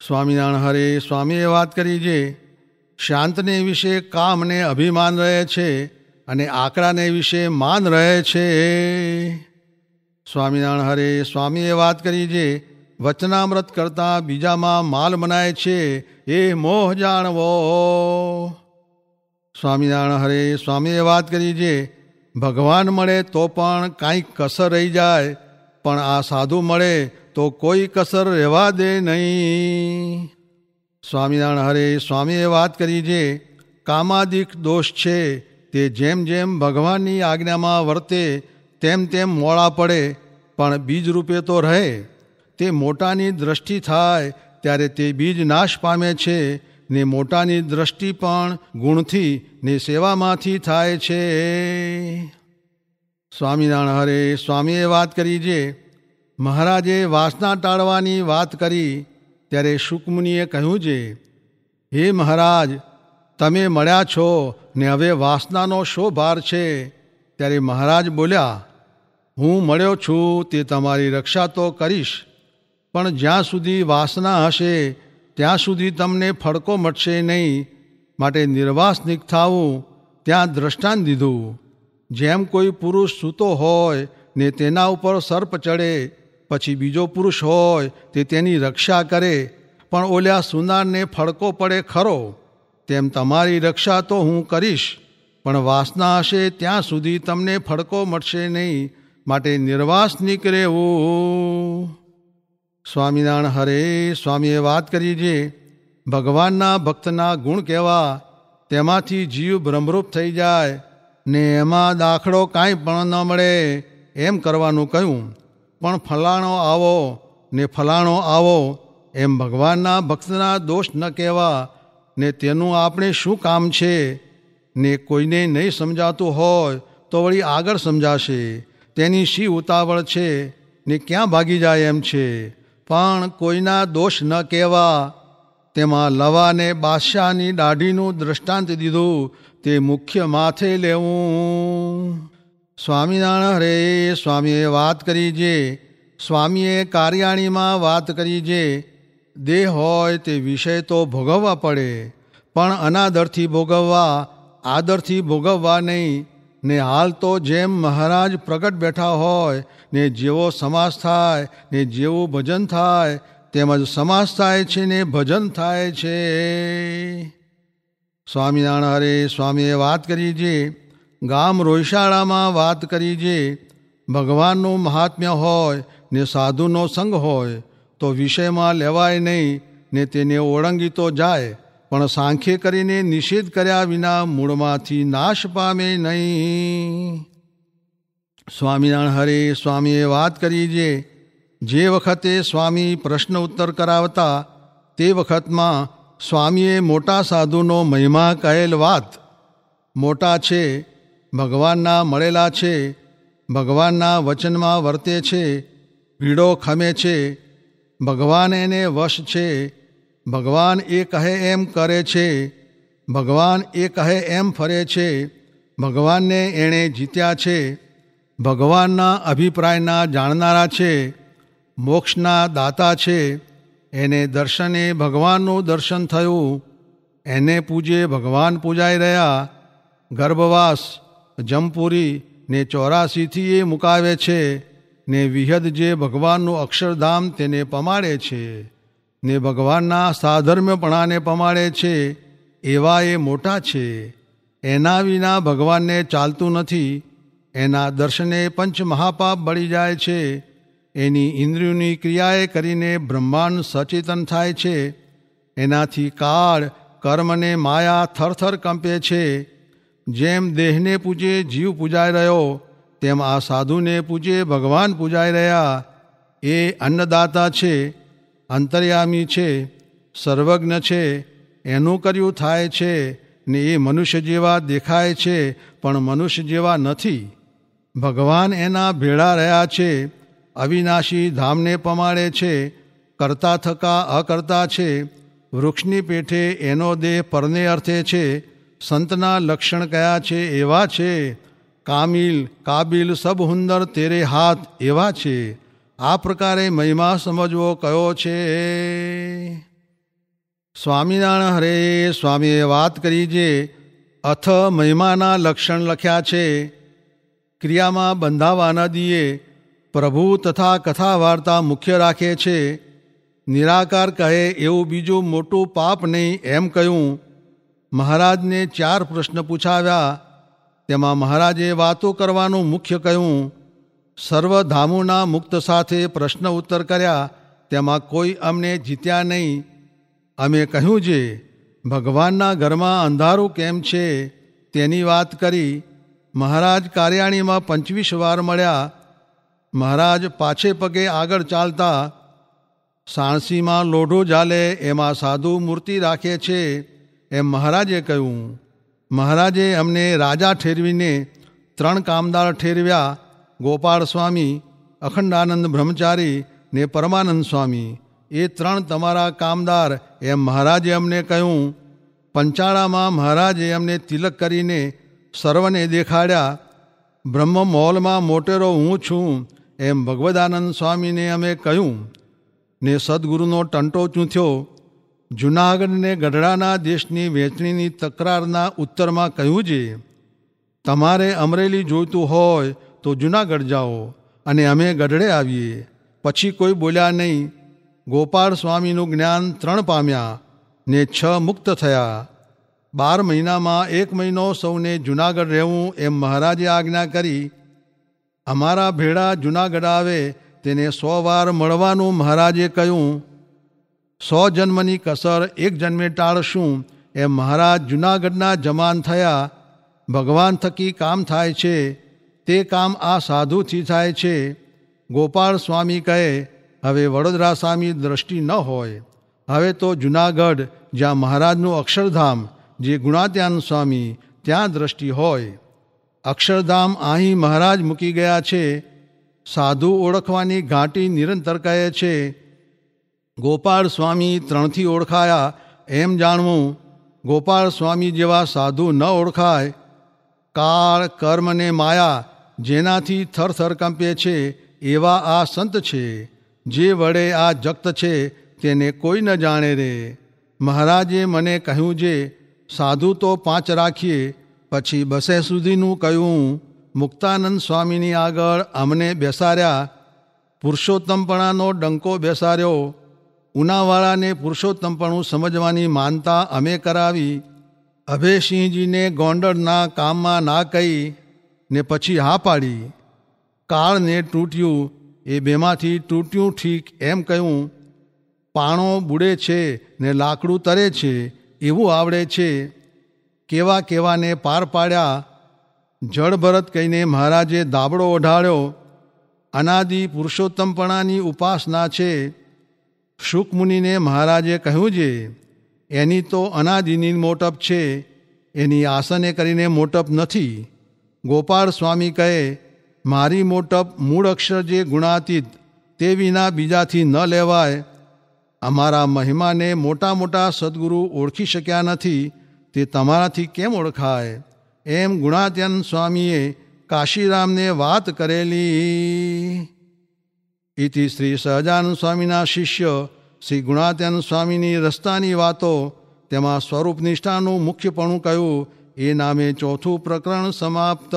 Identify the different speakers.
Speaker 1: સ્વામિનારાયણ હરે સ્વામીએ વાત કરી છે શાંતને વિશે કામને અભિમાન રહે છે અને આકડાને વિશે માન રહે છે. સ્વામિનારાયણ હરે સ્વામીએ વાત કરી છે વચનામૃત કરતાં બીજામાં માલ મનાય છે. એ મોહ જાણવો. સ્વામિનારાયણ હરે સ્વામીએ વાત કરી છે ભગવાન મળે તો પણ કાંઈક કસર રહી જાય, પણ આ સાધુ મળે તો કોઈ કસર રહેવા દે નહીં. સ્વામિનારાયણ હરે સ્વામીએ વાત કરી છે કામાદિક દોષ છે, તે જેમ જેમ ભગવાનની આજ્ઞામાં વર્તે, તેમ તેમ મોડા પડે, પણ બીજ રૂપે તો રહે. તે મોટાની દ્રષ્ટિ થાય, ત્યારે તે બીજ નાશ પામે છે, ને મોટાની દ્રષ્ટિ પણ ગુણથી, ને સેવામાંથી થાય છે. સ્વામિનારાયણ હરે સ્વામીએ વાત કરી છે મહારાજે વાસના ટાળવાની વાત કરી ત્યારે શુકમુનિએ કહ્યું છે હે મહારાજ, તમે મળ્યા છો ને હવે વાસનાનો શો ભાર છે. ત્યારે મહારાજ બોલ્યા, હું મળ્યો છું, તે તમારી રક્ષા તો કરીશ, પણ જ્યાં સુધી વાસના હશે, ત્યાં સુધી તમને ફડકો મળશે નહીં, માટે નિર્વાસનિક થવું ત્યાં દ્રષ્ટાંત દીધું. જેમ કોઈ પુરુષ સૂતો હોય ને તેના ઉપર સર્પ ચડે પછી બીજો પુરુષ હોય તે તેની રક્ષા કરે, પણ ઓલ્યા સુનારને ફડકો પડે ખરો. તેમ તમારી રક્ષા તો હું કરીશ, પણ વાસના હશે ત્યાં સુધી તમને ફડકો મળશે નહીં, માટે નિર્વાસનિક રહેવું સ્વામિનારાયણ હરે, સ્વામીએ વાત કરી છે ભગવાનના ભક્તના ગુણ કહેવા તેમાંથી જીવ ભ્રમરૂપ થઈ જાય, ને એમાં દાખલો કાંઈ પણ ન મળે, એમ કરવાનું કહ્યું. પણ ફલાણો આવો ને ફલાણો આવો, એમ ભગવાનના ભક્તના દોષ ન કહેવા, ને તેનું આપણે શું કામ છે? ને કોઈને નહીં સમજાતું હોય તો વળી આગળ સમજાશે. તેની શી ઉતાવળ છે? ને ક્યાં ભાગી જાય એમ છે? પણ કોઈના દોષ ન કહેવા, તેમાં લવાને બાદશાહની દાઢીનું દ્રષ્ટાંત દીધું, તે મુખ્ય માથે લેવું. સ્વામિનારાયણ હરે, સ્વામીએ વાત કરી છે સ્વામીએ કાર્યાણીમાં વાત કરી છે દેહ હોય તે વિષય તો ભોગવવા પડે, પણ અનાદરથી ભોગવવા, આદરથી ભોગવવા નહીં, ને હાલ તો જેમ મહારાજ પ્રગટ બેઠા હોય, ને જેવો સમાસ થાય, ને જેવું ભજન થાય, તેમજ સમાસ થાય છે ને ભજન થાય છે. સ્વામિનારાયણ હરે, સ્વામીએ વાત કરી છે ગામ રોયશાળામાં વાત કરી જે ભગવાનનું મહાત્મ્ય હોય, ને સાધુનો સંગ હોય, તો વિષયમાં લેવાય નહીં, ને તેને ઓળંગી તો જાય, પણ સાંખે કરીને નિષેધ કર્યા વિના મૂળમાંથી નાશ પામે નહીં. સ્વામિનારાયણ હરે સ્વામીએ વાત કરી છે જે વખતે સ્વામી પ્રશ્ન ઉત્તર કરાવતા, તે વખતમાં સ્વામીએ મોટા સાધુનો મહિમા કહેલ વાત. મોટા છે ભગવાનના મળેલા છે, ભગવાનના વચનમાં વર્તે છે, પીડો ખમે છે, ભગવાન એને વશ છે, ભગવાન એ કહે એમ કરે છે, ભગવાન એ કહે એમ ફરે છે, ભગવાનને એણે જીત્યા છે, ભગવાનના અભિપ્રાયના જાણનારા છે, મોક્ષના દાતા છે, એને દર્શને ભગવાનનું દર્શન થયું, એને પૂજે ભગવાન પૂજાઈ રહ્યા, ગર્ભવાસ જમપુરી ને ચોરાસીથી એ મુકાવે છે ને વિહદ જે ભગવાનનું અક્ષરધામ તેને પમાડે છે, ને ભગવાનના સાધર્મ્યપણાને પમાડે છે, એવા એ મોટા છે. એના વિના ભગવાનને ચાલતું નથી, એના દર્શને પંચ મહાપાપ બળી જાય છે, એની ઇન્દ્રિયોની ક્રિયાએ કરીને બ્રહ્માંડ સચેતન થાય છે, એનાથી કાળ કર્મને માયા થરથર કંપે છે જેમ દેહને પૂજે જીવ પૂજાઈ રહ્યો, તેમ આ સાધુને પૂજે ભગવાન પૂજાઈ રહ્યા. એ અન્નદાતા છે, અંતર્યામી છે, સર્વજ્ઞ છે, એનું કર્યું થાય છે, ને એ મનુષ્ય જેવા દેખાય છે, પણ મનુષ્ય જેવા નથી. ભગવાન એના ભેળા રહ્યા છે, અવિનાશી ધામને પમાડે છે, કરતા થકા અકર્તા છે, વૃક્ષની પેઠે એનો દેહ પરને અર્થે છે સંતના લક્ષણ કયા છે, એવા છે? કામિલ, કાબિલ સબ હુંદર તેરે હાથ એવા છે? આ પ્રકારે મહિમા સમજવો કયો છે? સ્વામિનારાયણ હરે, સ્વામીએ વાત કરી જે અથ મહિમાના લક્ષણ લખ્યા છે. ક્રિયામાં બંધાવાના દીએ પ્રભુ તથા કથા વાર્તા મુખ્ય રાખે છે. નિરાકાર કહે એવું બીજું મોટું પાપ નહીં એમ કહ્યું. મહારાજને ચાર પ્રશ્ન પૂછાવ્યા. તેમાં મહારાજે વાતો કરવાનું મુખ્ય કહ્યું, સર્વધામોના મુક્ત સાથે પ્રશ્ન ઉત્તર કર્યા, તેમાં કોઈ અમને જીત્યા નહીં. અમે કહ્યું જે, ભગવાનના ઘરમાં અંધારું કેમ છે, તેની વાત કરી. મહારાજ કાર્યાણીમાં પંચવીસ વાર મળ્યા. મહારાજ પાછે પગે આગળ ચાલતા, સાણસીમાં લોઢો ચાલે એમાં સાધુ મૂર્તિ રાખે છે. એમ મહારાજે કહ્યું, મહારાજે અમને રાજા ઠેરવીને ત્રણ કામદાર ઠેરવ્યા, ગોપાળ સ્વામી, અખંડાનંદ બ્રહ્મચારી ને પરમાનંદ સ્વામી. એ ત્રણ તમારા કામદાર. એમ મહારાજે અમને કહ્યું, પંચાળામાં મહારાજે અમને તિલક કરીને સર્વને દેખાડ્યા. બ્રહ્મ મોલમાં મોટેરો હું છું. એમ ભગવદાનંદ સ્વામીને અમે કહ્યું ને સદગુરુનો ટંટો ચૂંથ્યો જુનાગઢ ને ગઢડાના દેશની વહેંચણીની તકરારના ઉત્તરમાં કહ્યું છે, તમારે અમરેલી જોઈતું હોય તો જુનાગઢ જાઓ અને અમે ગઢડે આવીએ. પછી કોઈ બોલ્યા નહીં. ગોપાળ સ્વામીનું જ્ઞાન ત્રણ પામ્યા ને છ મુક્ત થયા. બાર મહિનામાં એક મહિનો સૌને જુનાગઢ રહેવું એમ મહારાજે આજ્ઞા કરી. અમારા ભેડા જુનાગઢ આવે તેને સો વાર મળવાનું મહારાજે કહ્યું. સો જન્મની કસર એક જન્મે ટાળશું. એ મહારાજ જુનાગઢના જમાન થયા. ભગવાન થકી કામ થાય છે. તે કામ આ સાધુથી થાય છે. ગોપાળ સ્વામી કહે, હવે વડોદરા સ્વામી દ્રષ્ટિ ન હોય. હવે તો જુનાગઢ, જ્યાં મહારાજનું અક્ષરધામ, જે ગુણાત્યાન સ્વામી, ત્યાં દ્રષ્ટિ હોય. અક્ષરધામ અહીં મહારાજ મૂકી ગયા છે. સાધુ ઓળખવાની ઘાંટી નિરંતર કહે છે. ગોપાળ સ્વામી ત્રણથી ઓળખાયા, એમ જાણવું, ગોપાળ સ્વામી જેવા સાધુ ન ઓળખાય. કાળ, કર્મ ને માયા જેનાથી થરથર કંપે છે, એવા આ સંત છે. જે વડે આ જગત છે, તેને કોઈ ન જાણે રે. મહારાજે મને કહ્યું જે, સાધુ તો પાંચ રાખીએ, પછી બસે સુધીનું કહ્યું, મુક્તાનંદ સ્વામીની આગળ અમને બેસાડ્યા. પુરુષોત્તમપણાનો ડંકો બેસાડ્યો ઉનાવાળાને પુરુષોત્તમપણું સમજવાની માનતા અમે કરાવી અભયસિંહજીને ગોંડળના કામમાં ના કહી ને પછી હા પાડી. કાળને તૂટ્યું, એ બેમાંથી તૂટ્યું ઠીક એમ કહ્યું, પાણો બુડે છે ને લાકડું તરે છે, એવું આવડે છે. કેવા કેવાને પાર પાડ્યા જળભરત કહીને મહારાજે દાબડો ઓઢાડ્યો અનાદિ પુરુષોત્તમપણાની ઉપાસના છે શુકમુનિને મહારાજે કહ્યું છે એની તો અનાદિની મોટપ છે, એની આસને કરીને મોટપ નથી. ગોપાળ સ્વામી કહે, મારી મોટપ મૂળ અક્ષર જે ગુણાતીત, તે વિના બીજાથી ન લેવાય. અમારા મહિમાને મોટા મોટા સદગુરુ ઓળખી શક્યા નથી, તે તમારાથી કેમ ઓળખાય? એમ ગુણાત્યન સ્વામીએ કાશીરામને વાત કરેલી. ઇતિ શ્રી સહજાનંદ સ્વામીના શિષ્ય શ્રી ગુણાત્યાનંદ સ્વામીની રસ્તાની વાતો તેમાં સ્વરૂપ નિષ્ઠાનું મુખ્યપણું કહ્યું એ નામે ચોથું પ્રકરણ સમાપ્ત